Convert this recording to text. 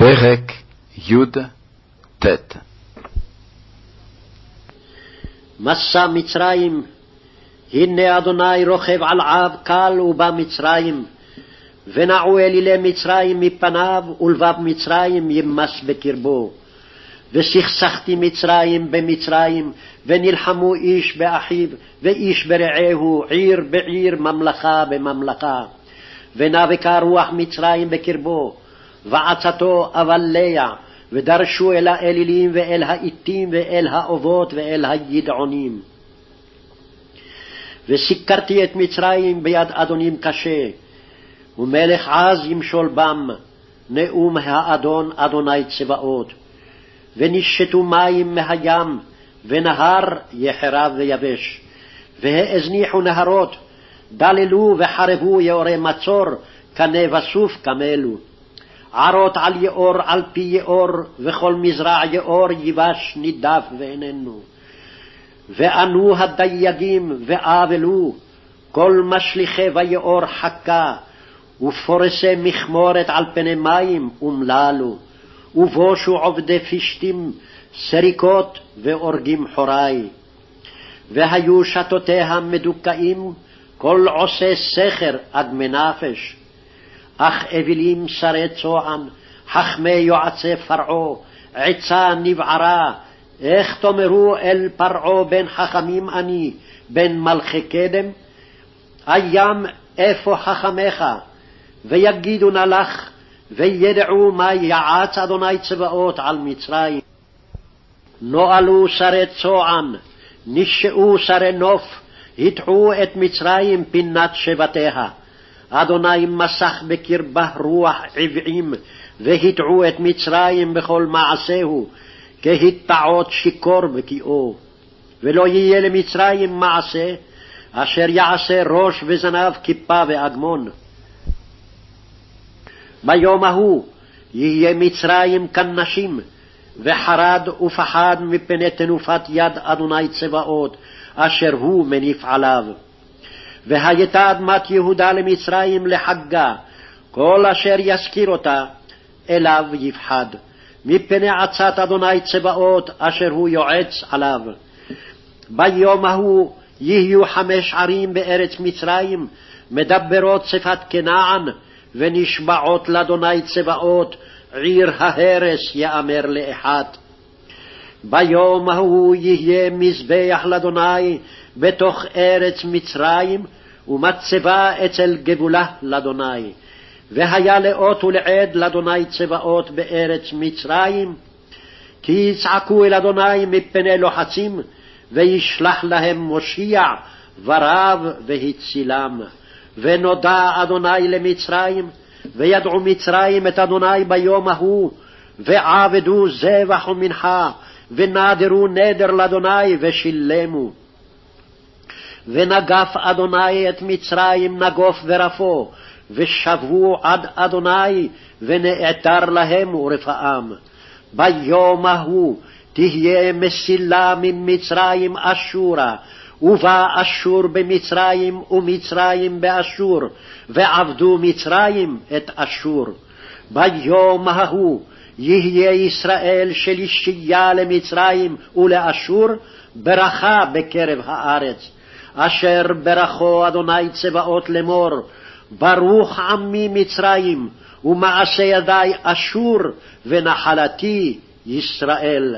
פרק י"ט מסע מצרים, הנה אדוני רוכב על עב קל ובא מצרים, ונעו אלילי מצרים מפניו, ולבב מצרים ימס בקרבו. וסכסכתי מצרים במצרים, ונלחמו איש באחיו, ואיש ברעהו, עיר בעיר, ממלכה בממלכה. ונאבקה רוח מצרים בקרבו, ועצתו אבליה, ודרשו אל האלילים ואל האיתים ואל האובות ואל הידעונים. וסיכרתי את מצרים ביד אדונים קשה, ומלך עז ימשול בם, נאום האדון אדוני צבאות. ונשתו מים מהים, ונהר יחרב ויבש. והזניחו נהרות, דללו וחרבו יאורי מצור, קנה וסוף קמלו. ערות על יאור על פי יאור, וכל מזרע יאור יבש נידף ואיננו. וענו הדייגים ואבלו, כל משליכי ויאור חכה, ופורסי מכמורת על פני מים אומללו, ובושו עובדי פשתים, סריקות ואורגים חורי. והיו שתותיה מדוכאים, כל עושה סכר אדמי נפש. אך אווילים שרי צוען, חכמי יועצי פרעה, עצה נבערה, איך תאמרו אל פרעה בן חכמים אני, בן מלכי קדם? הים איפה חכמיך? ויגידו נא לך, וידעו מה יעץ אדוני צבאות על מצרים. נועלו שרי צוען, נשאו שרי נוף, הטעו את מצרים פינת שבטיה. אדוני מסך בקרבה רוח עבעים, והטעו את מצרים בכל מעשהו, כהטעות שיכור בקיאו. ולא יהיה למצרים מעשה, אשר יעשה ראש וזנב כיפה ואגמון. ביום ההוא יהיה מצרים כנשים, וחרד ופחד מפני תנופת יד אדוני צבאות, אשר הוא מניף עליו. והייתה אדמת יהודה למצרים לחגה, כל אשר יזכיר אותה, אליו יפחד, מפני עצת אדוני צבאות, אשר הוא יועץ עליו. ביום ההוא יהיו חמש ערים בארץ מצרים, מדברות שפת כנען, ונשבעות לאדוני צבאות, עיר ההרס יאמר לאחת. ביום ההוא יהיה מזבח לאדוני בתוך ארץ מצרים, ומצבה אצל גבולה לאדוני. והיה לאות ולעד לאדוני צבאות בארץ מצרים, כי יצעקו אל אדוני מפני לוחצים, וישלח להם מושיע, ורב והצילם. ונודע אדוני למצרים, וידעו מצרים את אדוני ביום ההוא, ועבדו זבח ומנחה, ונדרו נדר לאדוני ושילמו. ונגף אדוני את מצרים נגוף ורפו, ושבו עד אדוני, ונעתר להם ורפאם. ביום ההוא תהיה מסילה ממצרים אשורה, ובא אשור במצרים ומצרים באשור, ועבדו מצרים את אשור. ביום ההוא יהיה ישראל שלישייה למצרים ולאשור, ברכה בקרב הארץ. אשר ברכו אדוני צבאות לאמור, ברוך עמי מצרים, ומעשה ידי אשור, ונחלתי ישראל.